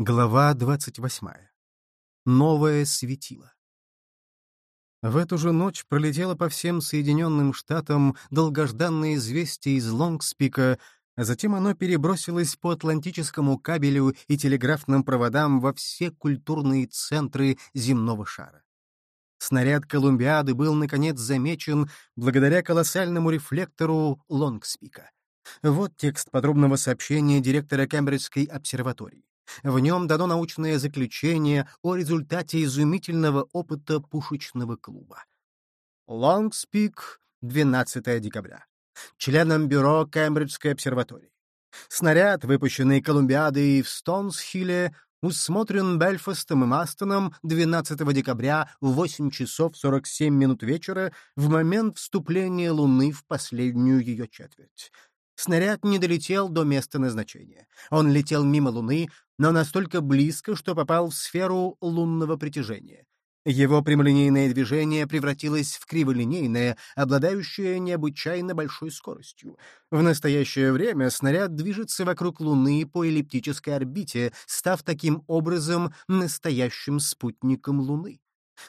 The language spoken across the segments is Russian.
Глава 28. Новое светило. В эту же ночь пролетело по всем Соединенным Штатам долгожданное известие из Лонгспика, а затем оно перебросилось по атлантическому кабелю и телеграфным проводам во все культурные центры земного шара. Снаряд Колумбиады был, наконец, замечен благодаря колоссальному рефлектору Лонгспика. Вот текст подробного сообщения директора Кембриджской обсерватории. В нем дано научное заключение о результате изумительного опыта пушечного клуба. Лонгспик, 12 декабря. Членам бюро Кембриджской обсерватории. Снаряд, выпущенный Колумбиадой в Стонсхилле, усмотрен Бельфастом и Мастоном 12 декабря в 8 часов 47 минут вечера в момент вступления Луны в последнюю ее четверть. Снаряд не долетел до места назначения. Он летел мимо Луны, но настолько близко, что попал в сферу лунного притяжения. Его прямолинейное движение превратилось в криволинейное, обладающее необычайно большой скоростью. В настоящее время снаряд движется вокруг Луны по эллиптической орбите, став таким образом настоящим спутником Луны.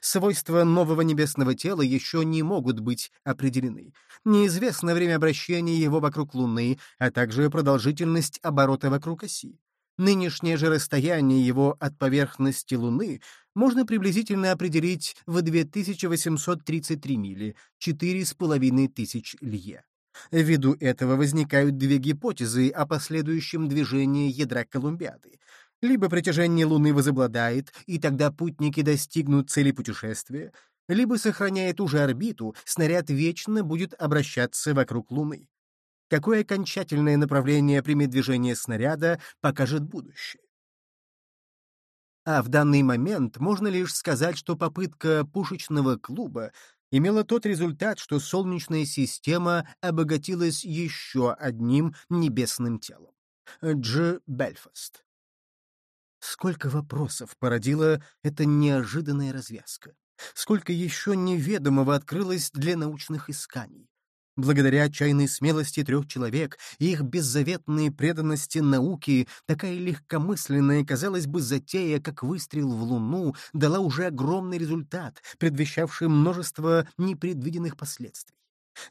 Свойства нового небесного тела еще не могут быть определены. Неизвестно время обращения его вокруг Луны, а также продолжительность оборота вокруг оси. Нынешнее же расстояние его от поверхности Луны можно приблизительно определить в 2833 мили, 4,5 тысяч лье. Ввиду этого возникают две гипотезы о последующем движении ядра Колумбиады. Либо притяжение Луны возобладает, и тогда путники достигнут цели путешествия, либо, сохраняя ту же орбиту, снаряд вечно будет обращаться вокруг Луны. Какое окончательное направление примет движение снаряда, покажет будущее. А в данный момент можно лишь сказать, что попытка пушечного клуба имела тот результат, что Солнечная система обогатилась еще одним небесным телом. Дж. Бельфаст. Сколько вопросов породила эта неожиданная развязка. Сколько еще неведомого открылось для научных исканий. Благодаря отчаянной смелости трех человек и их беззаветной преданности науке, такая легкомысленная, казалось бы, затея, как выстрел в Луну, дала уже огромный результат, предвещавший множество непредвиденных последствий.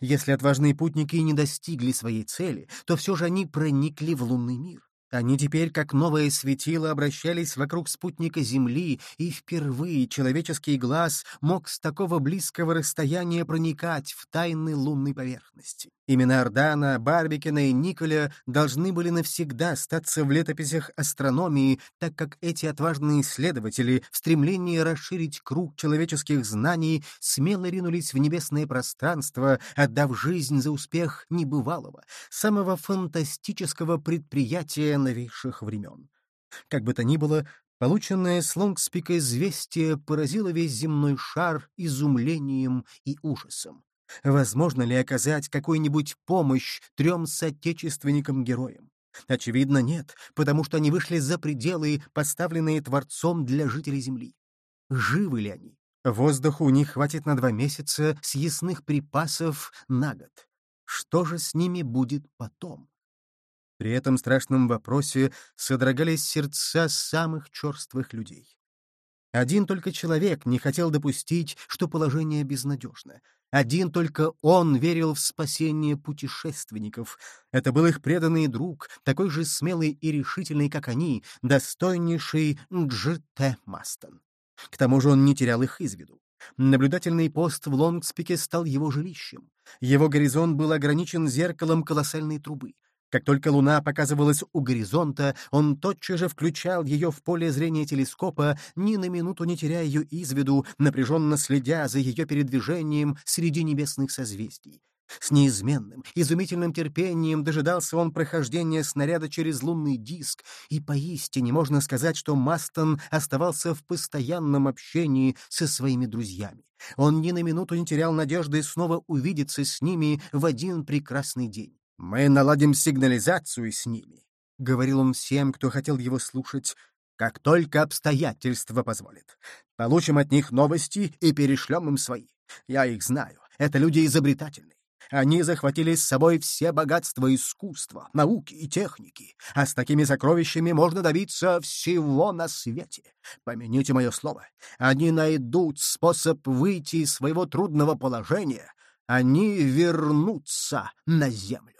Если отважные путники не достигли своей цели, то все же они проникли в лунный мир. Они теперь, как новое светило, обращались вокруг спутника Земли, и впервые человеческий глаз мог с такого близкого расстояния проникать в тайны лунной поверхности. Имена Ордана, Барбикина и Николя должны были навсегда остаться в летописях астрономии, так как эти отважные исследователи в стремлении расширить круг человеческих знаний смело ринулись в небесное пространство, отдав жизнь за успех небывалого, самого фантастического предприятия новейших времен. Как бы то ни было, полученное с Лонгспика известие поразило весь земной шар изумлением и ужасом. Возможно ли оказать какую-нибудь помощь трем соотечественникам-героям? Очевидно, нет, потому что они вышли за пределы, поставленные Творцом для жителей Земли. Живы ли они? Воздуха у них хватит на два месяца съестных припасов на год. Что же с ними будет потом? При этом страшном вопросе содрогались сердца самых черствых людей. Один только человек не хотел допустить, что положение безнадежно. Один только он верил в спасение путешественников. Это был их преданный друг, такой же смелый и решительный, как они, достойнейший Дж.Т. Мастон. К тому же он не терял их из виду. Наблюдательный пост в Лонгспике стал его жилищем. Его горизонт был ограничен зеркалом колоссальной трубы. Как только Луна показывалась у горизонта, он тотчас же включал ее в поле зрения телескопа, ни на минуту не теряя ее из виду, напряженно следя за ее передвижением среди небесных созвездий. С неизменным, изумительным терпением дожидался он прохождения снаряда через лунный диск, и поистине можно сказать, что Мастон оставался в постоянном общении со своими друзьями. Он ни на минуту не терял надежды снова увидеться с ними в один прекрасный день. «Мы наладим сигнализацию с ними», — говорил он всем, кто хотел его слушать, «как только обстоятельства позволят. Получим от них новости и перешлем им свои. Я их знаю. Это люди изобретательные. Они захватили с собой все богатства искусства, науки и техники, а с такими сокровищами можно добиться всего на свете. Помяните мое слово, они найдут способ выйти из своего трудного положения, они вернутся на землю.